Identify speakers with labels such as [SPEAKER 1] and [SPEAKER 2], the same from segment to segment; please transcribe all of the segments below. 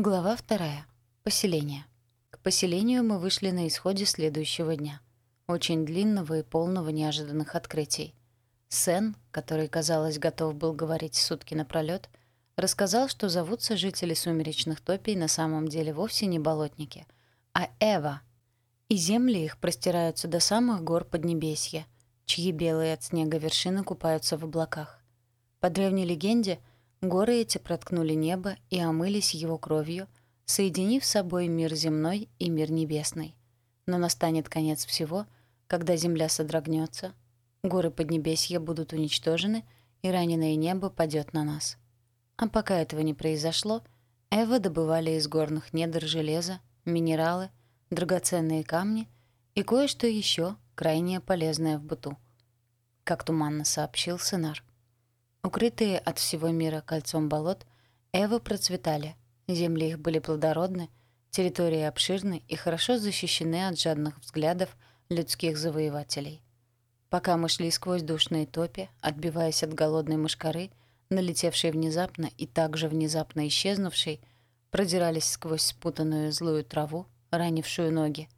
[SPEAKER 1] Глава вторая. Поселение. К поселению мы вышли на исходе следующего дня. Очень длинного и полного неожиданных открытий. Сен, который, казалось, готов был говорить сутки напролёт, рассказал, что зовутся жители сумеречных топий на самом деле вовсе не болотники, а Эва. И земли их простираются до самых гор Поднебесья, чьи белые от снега вершины купаются в облаках. По древней легенде — Горы эти проткнули небо и омылись его кровью, соединив с собой мир земной и мир небесный. Но настанет конец всего, когда земля содрогнется, горы Поднебесья будут уничтожены, и раненое небо падет на нас. А пока этого не произошло, Эва добывали из горных недр железо, минералы, драгоценные камни и кое-что еще крайне полезное в быту. Как туманно сообщил Сенар. Укрытые от всего мира кольцом болот, Эвы процветали, земли их были плодородны, территории обширны и хорошо защищены от жадных взглядов людских завоевателей. Пока мы шли сквозь душные топи, отбиваясь от голодной мышкары, налетевшей внезапно и также внезапно исчезнувшей, продирались сквозь спутанную злую траву, ранившую ноги.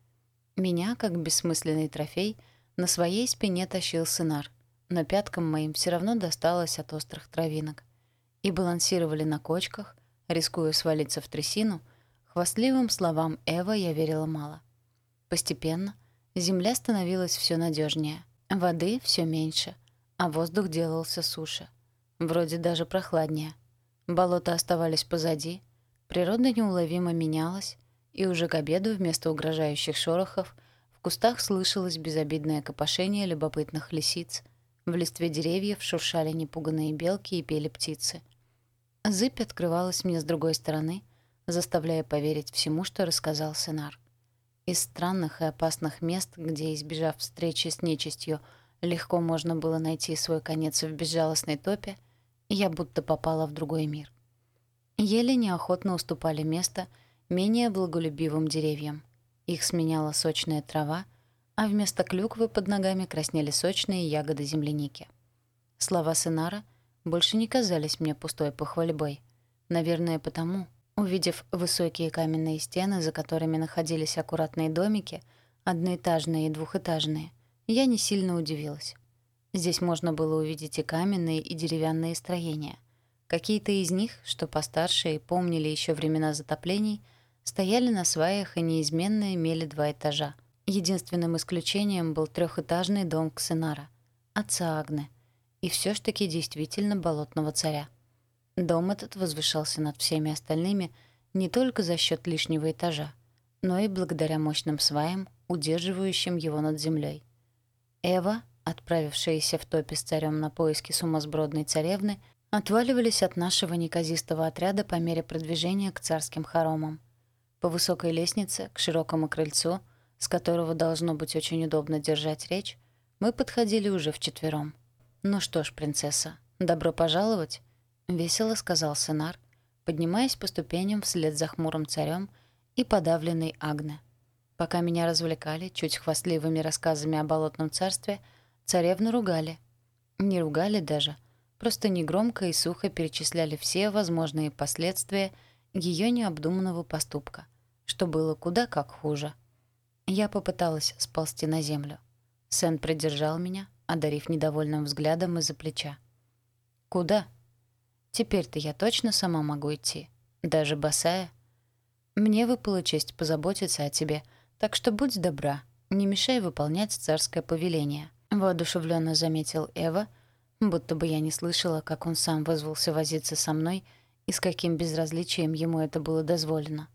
[SPEAKER 1] Меня, как бессмысленный трофей, на своей спине тащил сынар — но пяткам моим все равно досталось от острых травинок. И балансировали на кочках, рискуя свалиться в трясину, хвастливым словам Эва я верила мало. Постепенно земля становилась все надежнее, воды все меньше, а воздух делался суше. Вроде даже прохладнее. Болота оставались позади, природа неуловимо менялась, и уже к обеду вместо угрожающих шорохов в кустах слышалось безобидное копошение любопытных лисиц, в листве деревьев шуршали непуганные белки и пели птицы. Зыбь открывалась мне с другой стороны, заставляя поверить всему, что рассказал Сенар. Из странных и опасных мест, где, избежав встречи с нечистью, легко можно было найти свой конец в безжалостной топе, я будто попала в другой мир. Еле неохотно уступали место менее благолюбивым деревьям. Их сменяла сочная трава — а вместо клюквы под ногами краснели сочные ягоды земляники. Слова Сенара больше не казались мне пустой похвальбой. Наверное, потому, увидев высокие каменные стены, за которыми находились аккуратные домики, одноэтажные и двухэтажные, я не сильно удивилась. Здесь можно было увидеть и каменные, и деревянные строения. Какие-то из них, что постарше и помнили еще времена затоплений, стояли на сваях и неизменно имели два этажа — Единственным исключением был трехэтажный дом Ксенара, отца Агны, и все ж таки действительно болотного царя. Дом этот возвышался над всеми остальными не только за счет лишнего этажа, но и благодаря мощным сваям, удерживающим его над землей. Эва, отправившаяся в топе с царем на поиски сумасбродной царевны, отваливались от нашего неказистого отряда по мере продвижения к царским хоромам. По высокой лестнице, к широкому крыльцу — с которого должно быть очень удобно держать речь, мы подходили уже вчетвером. «Ну что ж, принцесса, добро пожаловать», — весело сказал Сенар, поднимаясь по ступеням вслед за хмурым царем и подавленной Агне. Пока меня развлекали чуть хвастливыми рассказами о болотном царстве, царевну ругали. Не ругали даже, просто негромко и сухо перечисляли все возможные последствия ее необдуманного поступка, что было куда как хуже. Я попыталась сползти на землю. Сэн придержал меня, одарив недовольным взглядом из-за плеча. «Куда?» «Теперь-то я точно сама могу идти. Даже босая. Мне выпала честь позаботиться о тебе, так что будь добра, не мешай выполнять царское повеление», — воодушевленно заметил Эва, будто бы я не слышала, как он сам вызвался возиться со мной и с каким безразличием ему это было дозволено.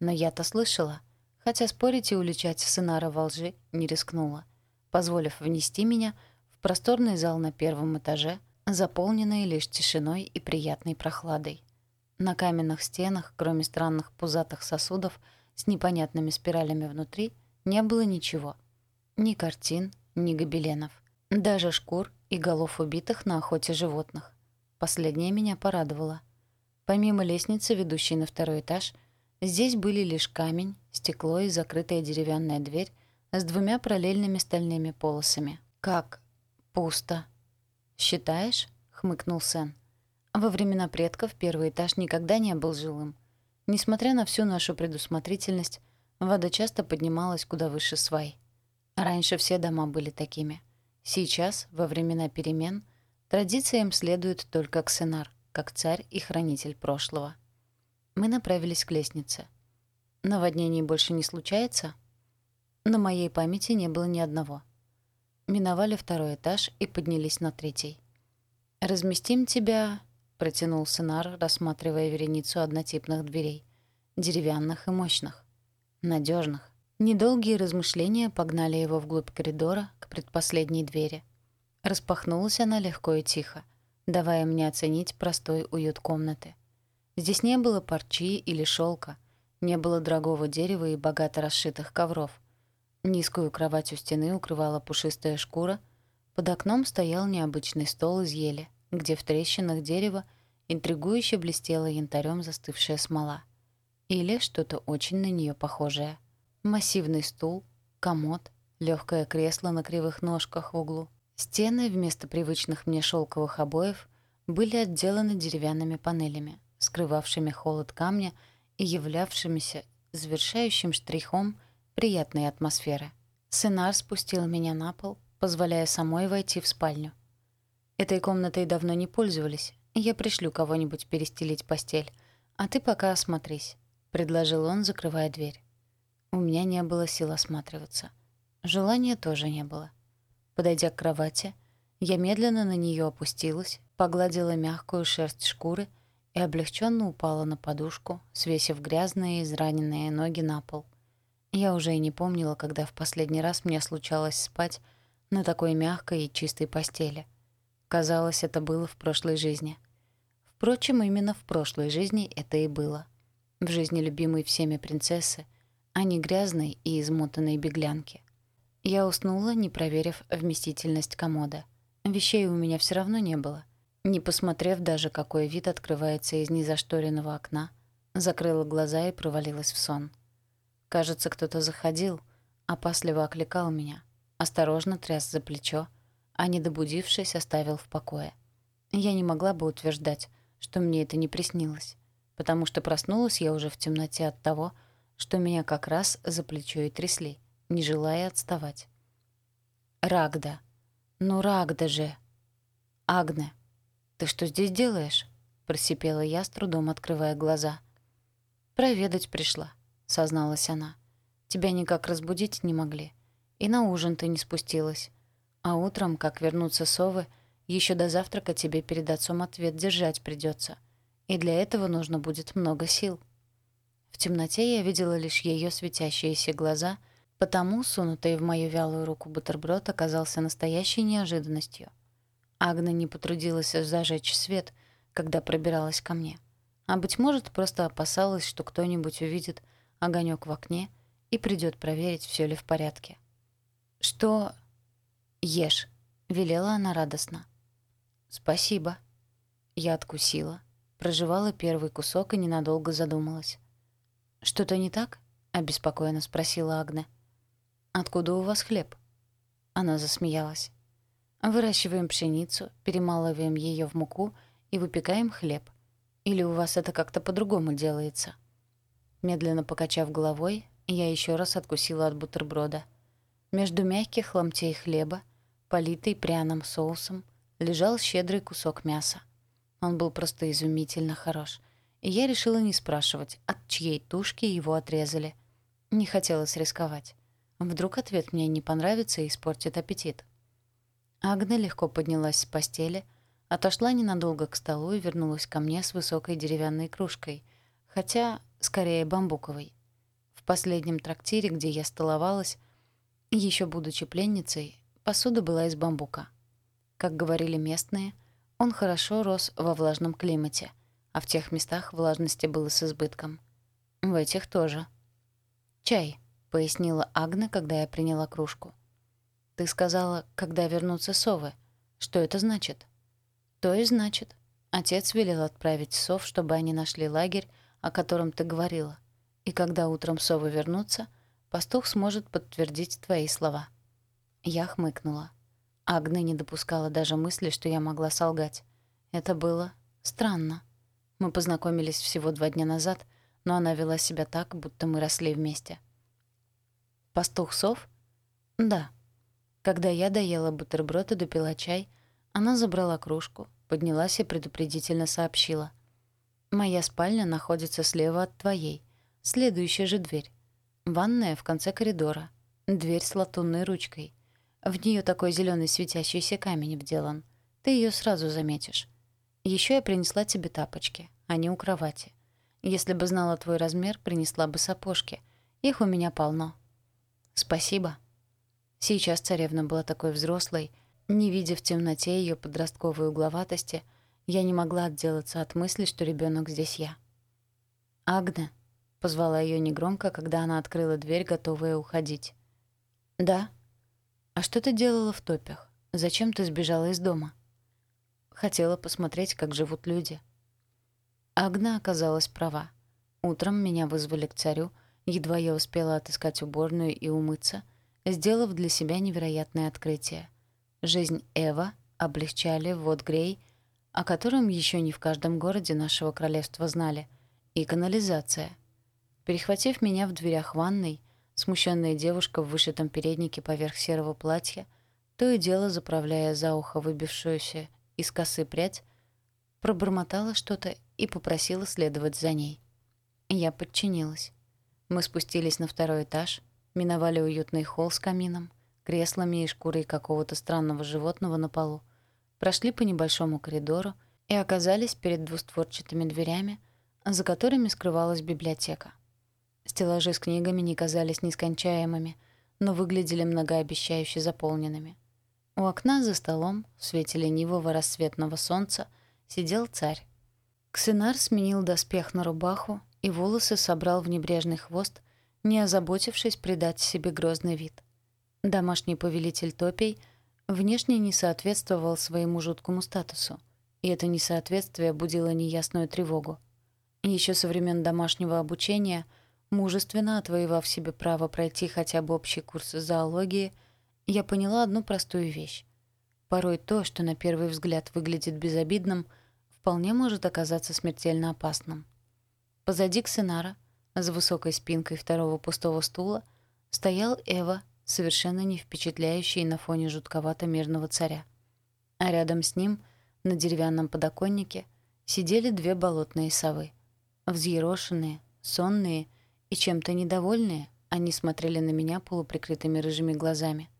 [SPEAKER 1] Но я-то слышала — хотя спорить и уличать Сынара во лжи не рискнула, позволив внести меня в просторный зал на первом этаже, заполненный лишь тишиной и приятной прохладой. На каменных стенах, кроме странных пузатых сосудов с непонятными спиралями внутри, не было ничего. Ни картин, ни гобеленов. Даже шкур и голов убитых на охоте животных. Последнее меня порадовало. Помимо лестницы, ведущей на второй этаж, Здесь были лишь камень, стекло и закрытая деревянная дверь с двумя параллельными стальными полосами. «Как? Пусто». «Считаешь?» — хмыкнул Сэн. «Во времена предков первый этаж никогда не был жилым. Несмотря на всю нашу предусмотрительность, вода часто поднималась куда выше свай. Раньше все дома были такими. Сейчас, во времена перемен, традициям следует только Ксенар, как царь и хранитель прошлого. Мы направились к лестнице. Наводнений больше не случается? На моей памяти не было ни одного. Миновали второй этаж и поднялись на третий. «Разместим тебя...» — протянул Сенар, рассматривая вереницу однотипных дверей. Деревянных и мощных. надежных. Недолгие размышления погнали его вглубь коридора к предпоследней двери. Распахнулась она легко и тихо, давая мне оценить простой уют комнаты. Здесь не было парчи или шелка, не было дорогого дерева и богато расшитых ковров. Низкую кровать у стены укрывала пушистая шкура, под окном стоял необычный стол из ели, где в трещинах дерева интригующе блестела янтарем застывшая смола. Или что-то очень на нее похожее. Массивный стул, комод, легкое кресло на кривых ножках в углу. Стены вместо привычных мне шелковых обоев были отделаны деревянными панелями, скрывавшими холод камня и являвшимися завершающим штрихом приятной атмосферы. Сенар спустил меня на пол, позволяя самой войти в спальню. Этой комнатой давно не пользовались. Я пришлю кого-нибудь перестелить постель, а ты пока осмотрись, предложил он, закрывая дверь. У меня не было сил осматриваться. Желания тоже не было. Подойдя к кровати, я медленно на нее опустилась, погладила мягкую шерсть шкуры и облегченно упала на подушку, свесив грязные израненные ноги на пол. Я уже и не помнила, когда в последний раз мне случалось спать на такой мягкой и чистой постели. Казалось, это было в прошлой жизни. Впрочем, именно в прошлой жизни это и было. В жизни любимой всеми принцессы, а не грязной и измотанной беглянки. Я уснула, не проверив вместительность комода. Вещей у меня все равно не было. Не посмотрев даже, какой вид открывается из незашторенного окна, закрыла глаза и провалилась в сон. Кажется, кто-то заходил, опасливо окликал меня, осторожно тряс за плечо, а не добудившись, оставил в покое. Я не могла бы утверждать, что мне это не приснилось, потому что проснулась я уже в темноте от того, что меня как раз за плечо и трясли, не желая отставать. «Рагда! Ну, Рагда же!» «Агне, ты что здесь делаешь?» — просипела я, с трудом открывая глаза. «Проведать пришла», — созналась она. «Тебя никак разбудить не могли. И на ужин ты не спустилась. А утром, как вернутся совы, еще до завтрака тебе перед отцом ответ держать придется. И для этого нужно будет много сил». В темноте я видела лишь ее светящиеся глаза, потому сунутый в мою вялую руку бутерброд оказался настоящей неожиданностью. Агна не потрудилась зажечь свет, когда пробиралась ко мне. А, быть может, просто опасалась, что кто-нибудь увидит огонек в окне и придет проверить, все ли в порядке. «Что...» «Ешь», — велела она радостно. «Спасибо». Я откусила, прожевала первый кусок и ненадолго задумалась. «Что-то не так?» — обеспокоенно спросила Агне. «Откуда у вас хлеб?» Она засмеялась. «Выращиваем пшеницу, перемалываем ее в муку и выпекаем хлеб. Или у вас это как-то по-другому делается?» Медленно покачав головой, я еще раз откусила от бутерброда. Между мягких ломтей хлеба, политый пряным соусом, лежал щедрый кусок мяса. Он был просто изумительно хорош — и я решила не спрашивать, от чьей тушки его отрезали. Не хотелось рисковать. Вдруг ответ мне не понравится и испортит аппетит. Агне легко поднялась с постели, отошла ненадолго к столу и вернулась ко мне с высокой деревянной кружкой, хотя скорее бамбуковой. В последнем трактире, где я столовалась, еще будучи пленницей, посуда была из бамбука. Как говорили местные, он хорошо рос во влажном климате — а в тех местах влажности было с избытком. В этих тоже. «Чай», — пояснила Агна, когда я приняла кружку. «Ты сказала, когда вернутся совы. Что это значит?» «То и значит. Отец велел отправить сов, чтобы они нашли лагерь, о котором ты говорила. И когда утром совы вернутся, пастух сможет подтвердить твои слова». Я хмыкнула. Агна не допускала даже мысли, что я могла солгать. Это было странно. Мы познакомились всего два дня назад, но она вела себя так, будто мы росли вместе. «Пастух сов?» «Да». Когда я доела бутерброд и допила чай, она забрала кружку, поднялась и предупредительно сообщила. «Моя спальня находится слева от твоей. Следующая же дверь. Ванная в конце коридора. Дверь с латунной ручкой. В нее такой зеленый светящийся камень вделан. Ты ее сразу заметишь. Еще я принесла тебе тапочки. Они у кровати. Если бы знала твой размер, принесла бы сапожки. Их у меня полно. Спасибо. Сейчас царевна была такой взрослой, не видя в темноте ее подростковой угловатости, я не могла отделаться от мысли, что ребенок здесь я. «Агне», — позвала ее негромко, когда она открыла дверь, готовая уходить. «Да». «А что ты делала в топях? Зачем ты сбежала из дома?» Хотела посмотреть, как живут люди. Агна оказалась права. Утром меня вызвали к царю, едва я успела отыскать уборную и умыться, сделав для себя невероятное открытие. Жизнь Эва облегчали вот Грей, о котором еще не в каждом городе нашего королевства знали, и канализация. Перехватив меня в дверях ванной, смущенная девушка в вышитом переднике поверх серого платья, то и дело заправляя за ухо выбившуюся из косы прядь, пробормотала что-то и попросила следовать за ней. Я подчинилась. Мы спустились на второй этаж, миновали уютный холл с камином, креслами и шкурой какого-то странного животного на полу, прошли по небольшому коридору и оказались перед двустворчатыми дверями, за которыми скрывалась библиотека. Стеллажи с книгами не казались нескончаемыми, но выглядели многообещающе заполненными. У окна за столом, в свете ленивого рассветного солнца, сидел царь. Ксенар сменил доспех на рубаху и волосы собрал в небрежный хвост, не озаботившись придать себе грозный вид. Домашний повелитель топей внешне не соответствовал своему жуткому статусу, и это несоответствие будило неясную тревогу. Еще со времен домашнего обучения, мужественно отвоевав себе право пройти хотя бы общий курс зоологии — я поняла одну простую вещь. Порой то, что на первый взгляд выглядит безобидным, вполне может оказаться смертельно опасным. Позади Ксенара, за высокой спинкой второго пустого стула, стоял Эва, совершенно не впечатляющий на фоне жутковато-мирного царя. А рядом с ним, на деревянном подоконнике, сидели две болотные совы. Взъерошенные, сонные и чем-то недовольные, они смотрели на меня полуприкрытыми рыжими глазами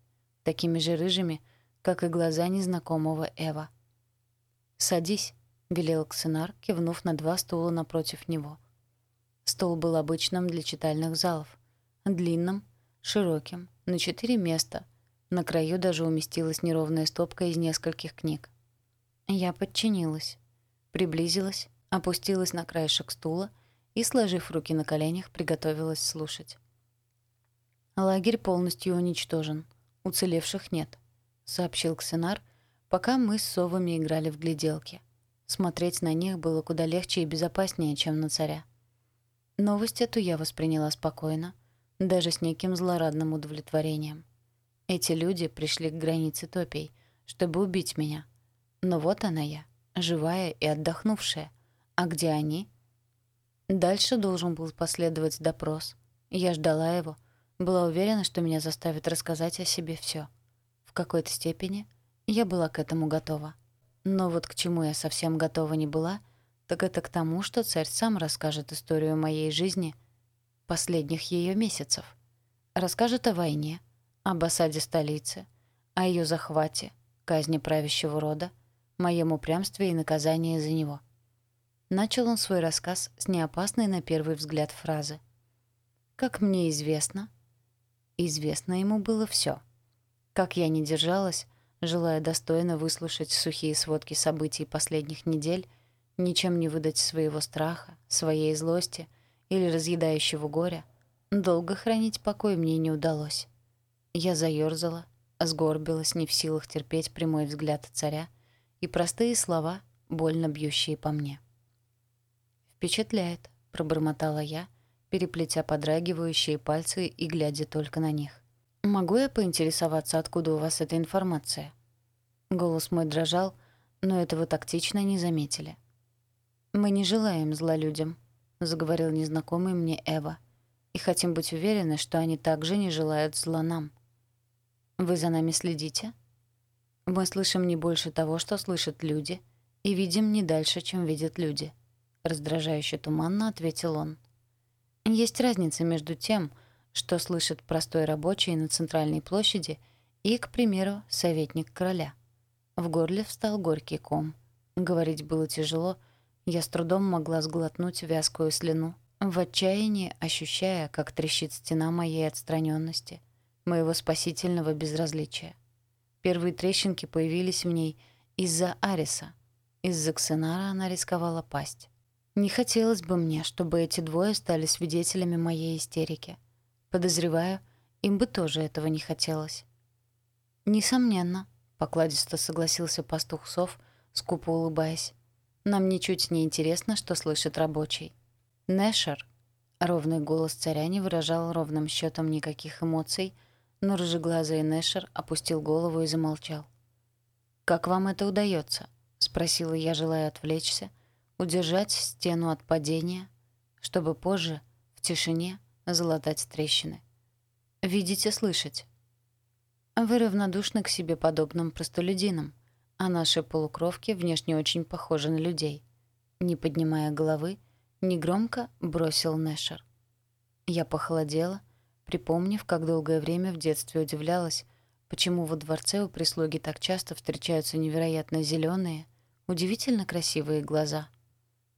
[SPEAKER 1] такими же рыжими, как и глаза незнакомого Эва. «Садись», — велел Ксенар, кивнув на два стула напротив него. Стол был обычным для читальных залов. Длинным, широким, на четыре места. На краю даже уместилась неровная стопка из нескольких книг. Я подчинилась. Приблизилась, опустилась на краешек стула и, сложив руки на коленях, приготовилась слушать. Лагерь полностью уничтожен. Уцелевших нет», — сообщил Ксенар, пока мы с совами играли в гляделки. Смотреть на них было куда легче и безопаснее, чем на царя. Новость эту я восприняла спокойно, даже с неким злорадным удовлетворением. Эти люди пришли к границе топей, чтобы убить меня. Но вот она я, живая и отдохнувшая. А где они? Дальше должен был последовать допрос. Я ждала его, была уверена, что меня заставят рассказать о себе все. В какой-то степени я была к этому готова. Но вот к чему я совсем готова не была, так это к тому, что царь сам расскажет историю моей жизни последних ее месяцев. Расскажет о войне, об осаде столицы, о ее захвате, казни правящего рода, моем упрямстве и наказании за него. Начал он свой рассказ с неопасной на первый взгляд фразы. «Как мне известно, Известно ему было все. Как я не держалась, желая достойно выслушать сухие сводки событий последних недель, ничем не выдать своего страха, своей злости или разъедающего горя, долго хранить покой мне не удалось. Я заёрзала, сгорбилась, не в силах терпеть прямой взгляд царя и простые слова, больно бьющие по мне. «Впечатляет», — пробормотала я, переплетя подрагивающие пальцы и глядя только на них. «Могу я поинтересоваться, откуда у вас эта информация?» Голос мой дрожал, но этого тактично не заметили. «Мы не желаем зла людям», — заговорил незнакомый мне Эва. «И хотим быть уверены, что они также не желают зла нам». «Вы за нами следите?» «Мы слышим не больше того, что слышат люди, и видим не дальше, чем видят люди», — раздражающе туманно ответил он. «Есть разница между тем, что слышит простой рабочий на центральной площади, и, к примеру, советник короля». В горле встал горький ком. Говорить было тяжело, я с трудом могла сглотнуть вязкую слюну, в отчаянии ощущая, как трещит стена моей отстраненности — моего спасительного безразличия. Первые трещинки появились в ней из-за Ариса. Из-за Ксенара она рисковала пасть. Не хотелось бы мне, чтобы эти двое стали свидетелями моей истерики. Подозреваю, им бы тоже этого не хотелось. «Несомненно», — покладисто согласился пастух сов, скупо улыбаясь. «Нам ничуть не интересно, что слышит рабочий». «Нэшер», — ровный голос царя не выражал ровным счетом никаких эмоций, но рыжеглазый Нэшер опустил голову и замолчал. «Как вам это удается?» — спросила я, желая отвлечься, удержать стену от падения, чтобы позже, в тишине, залатать трещины. «Видите, слышать?» «Вы равнодушны к себе подобным простолюдинам, а наши полукровки внешне очень похожи на людей». Не поднимая головы, негромко бросил Нэшер. Я похолодела — припомнив, как долгое время в детстве удивлялась, почему во дворце у прислуги так часто встречаются невероятно зеленые, удивительно красивые глаза.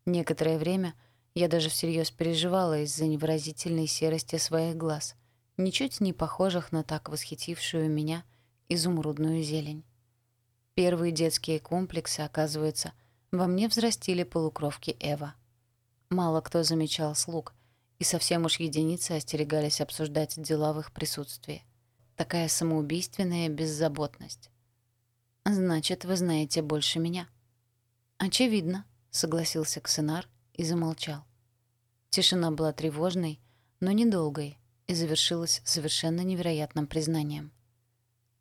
[SPEAKER 1] Некоторое время я даже всерьез переживала из-за невыразительной серости своих глаз, ничуть не похожих на так восхитившую меня изумрудную зелень. Первые детские комплексы, оказывается, во мне взрастили полукровки Эва. Мало кто замечал слуг — и совсем уж единицы остерегались обсуждать дела в их присутствии. Такая самоубийственная беззаботность. «Значит, вы знаете больше меня». «Очевидно», — согласился Ксенар и замолчал. Тишина была тревожной, но недолгой, и завершилась совершенно невероятным признанием.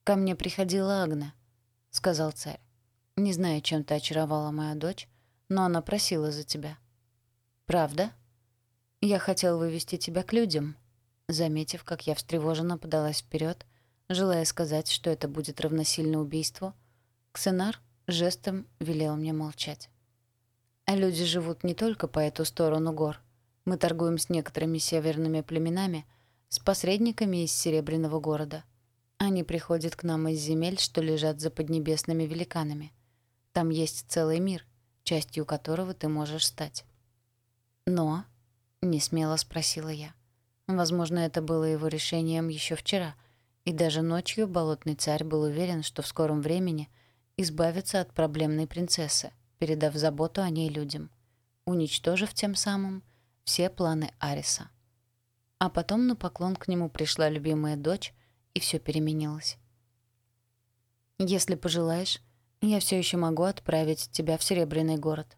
[SPEAKER 1] «Ко мне приходила Агна», — сказал царь. «Не знаю, чем ты очаровала моя дочь, но она просила за тебя». «Правда?» «Я хотел вывести тебя к людям», заметив, как я встревоженно подалась вперед, желая сказать, что это будет равносильно убийству, Ксенар жестом велел мне молчать. А люди живут не только по эту сторону гор. Мы торгуем с некоторыми северными племенами, с посредниками из Серебряного города. Они приходят к нам из земель, что лежат за поднебесными великанами. Там есть целый мир, частью которого ты можешь стать. Но не смело спросила я. Возможно, это было его решением еще вчера, и даже ночью болотный царь был уверен, что в скором времени избавится от проблемной принцессы, передав заботу о ней людям, уничтожив тем самым все планы Ариса. А потом на поклон к нему пришла любимая дочь, и все переменилось. «Если пожелаешь, я все еще могу отправить тебя в Серебряный город»,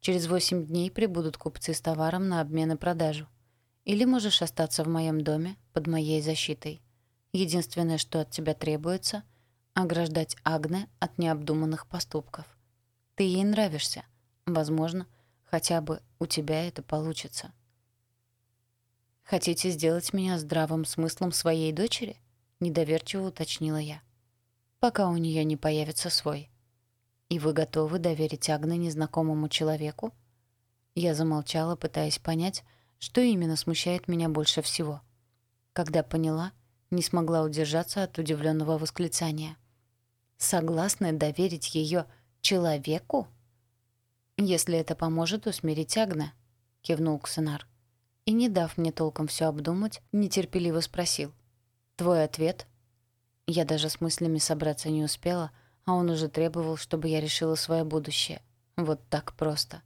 [SPEAKER 1] Через восемь дней прибудут купцы с товаром на обмен и продажу. Или можешь остаться в моем доме под моей защитой. Единственное, что от тебя требуется — ограждать Агне от необдуманных поступков. Ты ей нравишься. Возможно, хотя бы у тебя это получится. «Хотите сделать меня здравым смыслом своей дочери?» — недоверчиво уточнила я. «Пока у нее не появится свой». «И вы готовы доверить Агне незнакомому человеку?» Я замолчала, пытаясь понять, что именно смущает меня больше всего. Когда поняла, не смогла удержаться от удивленного восклицания. «Согласны доверить ее человеку?» «Если это поможет усмирить Агне», — кивнул Ксенар. И, не дав мне толком все обдумать, нетерпеливо спросил. «Твой ответ?» Я даже с мыслями собраться не успела — а он уже требовал, чтобы я решила свое будущее. Вот так просто.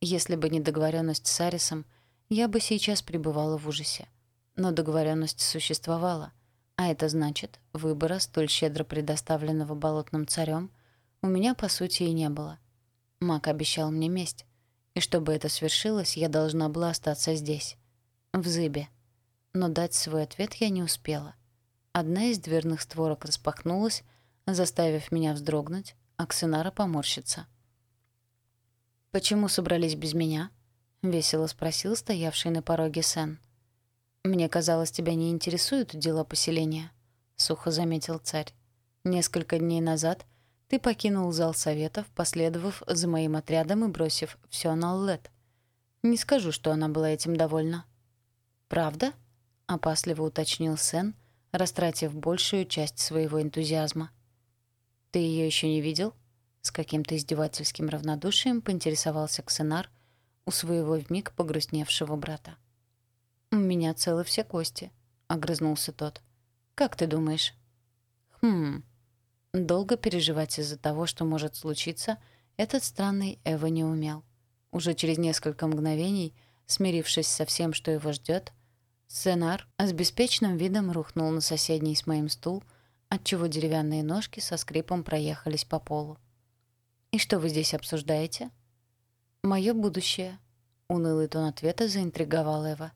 [SPEAKER 1] Если бы не договоренность с Арисом, я бы сейчас пребывала в ужасе. Но договоренность существовала, а это значит, выбора, столь щедро предоставленного болотным царем, у меня, по сути, и не было. Мак обещал мне месть, и чтобы это свершилось, я должна была остаться здесь, в Зыбе. Но дать свой ответ я не успела. Одна из дверных створок распахнулась, заставив меня вздрогнуть, а Ксенара поморщиться. «Почему собрались без меня?» —— весело спросил стоявший на пороге Сен. «Мне казалось, тебя не интересуют дела поселения», — сухо заметил царь. «Несколько дней назад ты покинул зал советов, последовав за моим отрядом и бросив все на Аллет. Не скажу, что она была этим довольна». «Правда?» — опасливо уточнил Сен, растратив большую часть своего энтузиазма. «Ты ее еще не видел?» С каким-то издевательским равнодушием поинтересовался Ксенар у своего вмиг погрустневшего брата. «У меня целы все кости», — огрызнулся тот. «Как ты думаешь?» «Хм...» Долго переживать из-за того, что может случиться, этот странный Эва не умел. Уже через несколько мгновений, смирившись со всем, что его ждет, Сценар с беспечным видом рухнул на соседний с моим стул, отчего деревянные ножки со скрипом проехались по полу. «И что вы здесь обсуждаете?» «Моё будущее», — унылый тон ответа заинтриговал Эва.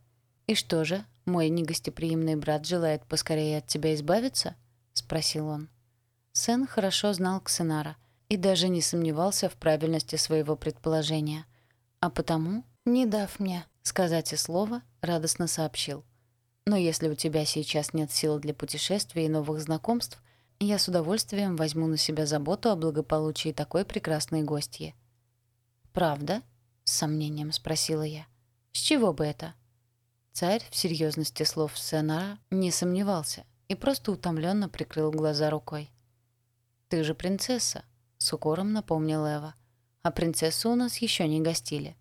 [SPEAKER 1] «И что же, мой негостеприимный брат желает поскорее от тебя избавиться?» — спросил он. Сен хорошо знал Ксенара и даже не сомневался в правильности своего предположения. А потому, не дав мне сказать и слова, радостно сообщил. «Но если у тебя сейчас нет сил для путешествий и новых знакомств, я с удовольствием возьму на себя заботу о благополучии такой прекрасной гостьи». «Правда?» — с сомнением спросила я. «С чего бы это?» Царь в серьезности слов Сенара не сомневался и просто утомленно прикрыл глаза рукой. «Ты же принцесса», — с укором напомнил Эва. «А принцессу у нас еще не гостили.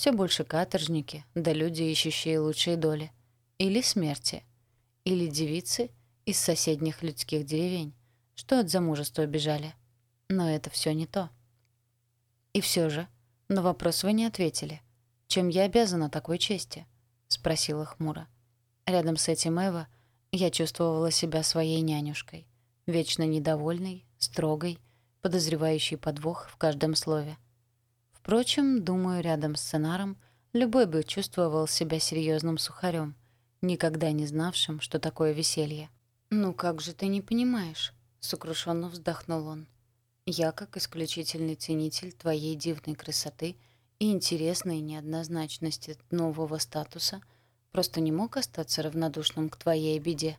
[SPEAKER 1] Все больше каторжники, да люди, ищущие лучшие доли. Или смерти. Или девицы из соседних людских деревень, что от замужества бежали. Но это все не то». «И все же, на вопрос вы не ответили. Чем я обязана такой чести?» — спросила хмуро. Рядом с этим Эва я чувствовала себя своей нянюшкой, вечно недовольной, строгой, подозревающей подвох в каждом слове. Впрочем, думаю, рядом с сценаром любой бы чувствовал себя серьезным сухарем, никогда не знавшим, что такое веселье. «Ну как же ты не понимаешь?» — сокрушенно вздохнул он. «Я, как исключительный ценитель твоей дивной красоты — и интересной неоднозначности нового статуса просто не мог остаться равнодушным к твоей беде.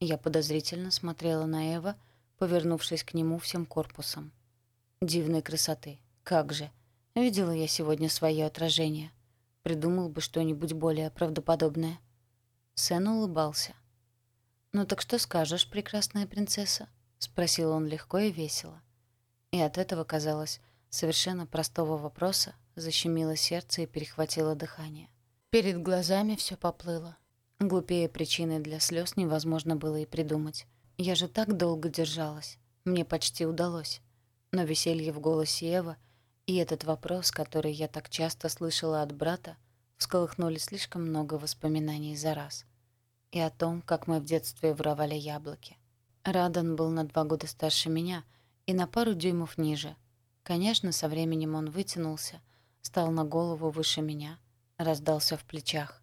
[SPEAKER 1] Я подозрительно смотрела на Эва, повернувшись к нему всем корпусом. Дивной красоты. Как же. Видела я сегодня свое отражение. Придумал бы что-нибудь более правдоподобное. Сэн улыбался. «Ну так что скажешь, прекрасная принцесса?» — спросил он легко и весело. И от этого казалось, совершенно простого вопроса защемило сердце и перехватило дыхание. Перед глазами все поплыло. Глупее причины для слез невозможно было и придумать. Я же так долго держалась. Мне почти удалось. Но веселье в голосе Ева и этот вопрос, который я так часто слышала от брата, всколыхнули слишком много воспоминаний за раз. И о том, как мы в детстве воровали яблоки. Радан был на два года старше меня и на пару дюймов ниже, Конечно, со временем он вытянулся, стал на голову выше меня, раздался в плечах.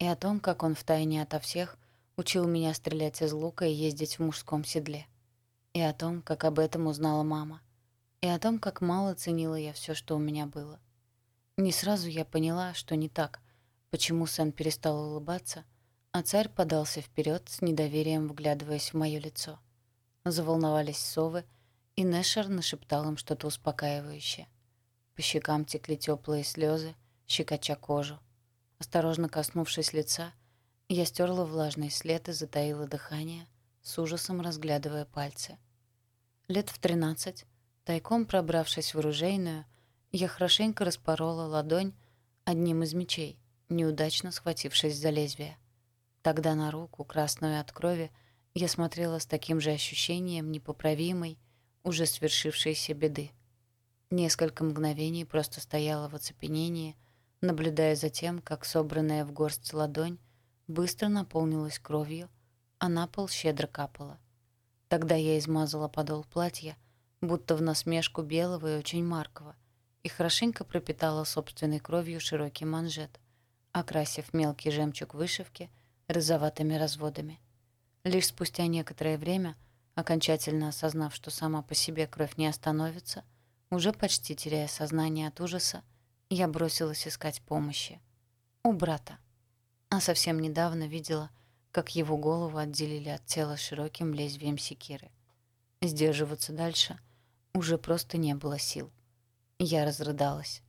[SPEAKER 1] И о том, как он втайне ото всех учил меня стрелять из лука и ездить в мужском седле. И о том, как об этом узнала мама. И о том, как мало ценила я все, что у меня было. Не сразу я поняла, что не так, почему сын перестал улыбаться, а царь подался вперед с недоверием, вглядываясь в мое лицо. Заволновались совы — и Нэшер нашептал им что-то успокаивающее. По щекам текли теплые слезы, щекоча кожу. Осторожно коснувшись лица, я стерла влажный след и затаила дыхание, с ужасом разглядывая пальцы. Лет в тринадцать, тайком пробравшись в оружейную, я хорошенько распорола ладонь одним из мечей, неудачно схватившись за лезвие. Тогда на руку, красную от крови, я смотрела с таким же ощущением непоправимой, уже свершившейся беды. Несколько мгновений просто стояла в оцепенении, наблюдая за тем, как собранная в горсть ладонь быстро наполнилась кровью, а на пол щедро капала. Тогда я измазала подол платья, будто в насмешку белого и очень маркого, и хорошенько пропитала собственной кровью широкий манжет, окрасив мелкий жемчуг вышивки розоватыми разводами. Лишь спустя некоторое время — Окончательно осознав, что сама по себе кровь не остановится, уже почти теряя сознание от ужаса, Я бросилась искать помощи. У брата. А совсем недавно видела, как его голову отделили от тела широким лезвием секиры. Сдерживаться дальше уже просто не было сил. Я разрыдалась.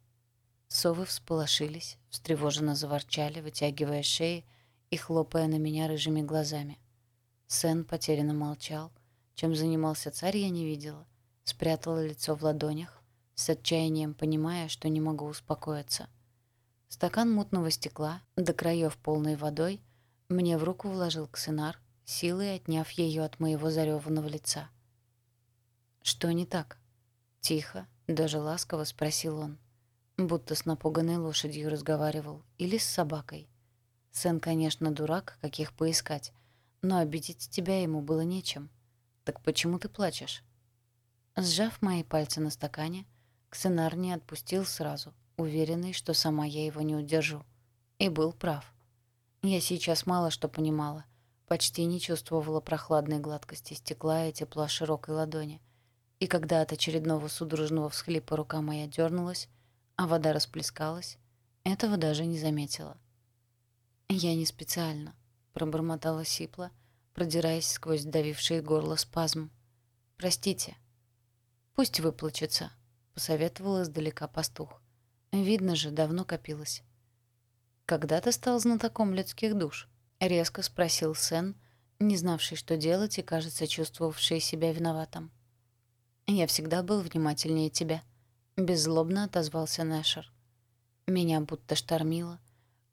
[SPEAKER 1] Совы всполошились, встревоженно заворчали, вытягивая шеи и хлопая на меня рыжими глазами. Сен потерянно молчал. Чем занимался царь, я не видела. Спрятала лицо в ладонях, с отчаянием понимая, что не могу успокоиться. Стакан мутного стекла, до краев полной водой, мне в руку вложил Ксенар, силой отняв ее от моего зареванного лица. «Что не так?» Тихо, даже ласково спросил он. Будто с напуганной лошадью разговаривал или с собакой. Сэн, конечно, дурак, каких поискать, но обидеть тебя ему было нечем. Так почему ты плачешь? Сжав мои пальцы на стакане, Ксенар не отпустил сразу, уверенный, что сама я его не удержу. И был прав. Я сейчас мало что понимала, почти не чувствовала прохладной гладкости стекла и тепла широкой ладони. И когда от очередного судорожного всхлипа рука моя дернулась, а вода расплескалась, этого даже не заметила. «Я не специально», — пробормотала Сипла, продираясь сквозь давившие горло спазм. «Простите». «Пусть выплачется», — посоветовал издалека пастух. «Видно же, давно копилось». «Когда ты стал знатоком людских душ?» — резко спросил Сен, не знавший, что делать и, кажется, чувствовавший себя виноватым. «Я всегда был внимательнее тебя», — беззлобно отозвался Нэшер. Меня будто штормило —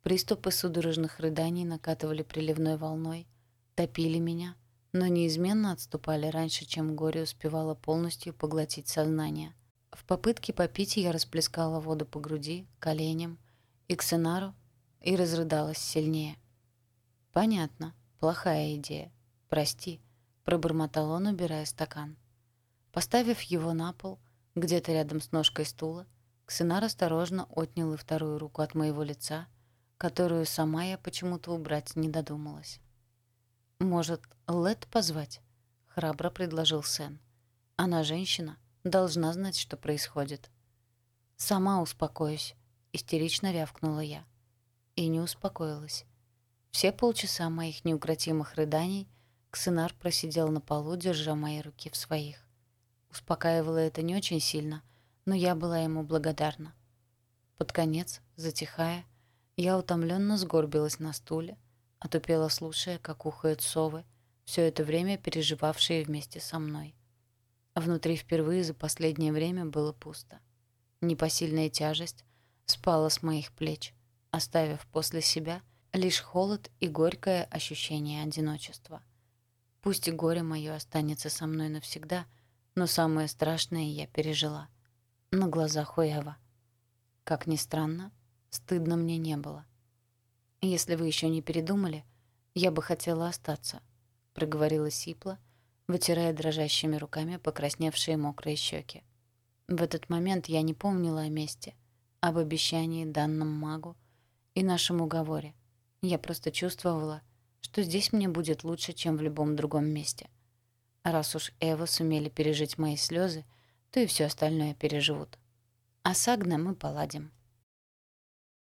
[SPEAKER 1] Приступы судорожных рыданий накатывали приливной волной, топили меня, но неизменно отступали раньше, чем горе успевало полностью поглотить сознание. В попытке попить я расплескала воду по груди, коленям и к сценару и разрыдалась сильнее. «Понятно. Плохая идея. Прости», — пробормотал он, убирая стакан. Поставив его на пол, где-то рядом с ножкой стула, Ксенар осторожно отнял и вторую руку от моего лица — которую сама я почему-то убрать не додумалась. «Может, Лед позвать?» — храбро предложил Сен. «Она женщина, должна знать, что происходит». «Сама успокоюсь», — истерично рявкнула я. И не успокоилась. Все полчаса моих неукротимых рыданий Ксенар просидел на полу, держа мои руки в своих. Успокаивало это не очень сильно, но я была ему благодарна. Под конец, затихая, я утомленно сгорбилась на стуле, отупела, слушая, как ухают совы, все это время переживавшие вместе со мной. Внутри впервые за последнее время было пусто. Непосильная тяжесть спала с моих плеч, оставив после себя лишь холод и горькое ощущение одиночества. Пусть горе мое останется со мной навсегда, но самое страшное я пережила. На глазах у Эва. Как ни странно, Стыдно мне не было. «Если вы еще не передумали, я бы хотела остаться», — проговорила Сипла, вытирая дрожащими руками покрасневшие мокрые щеки. В этот момент я не помнила о месте, об обещании данном магу и нашем уговоре. Я просто чувствовала, что здесь мне будет лучше, чем в любом другом месте. Раз уж Эва сумели пережить мои слезы, то и все остальное переживут. А с Агне мы поладим.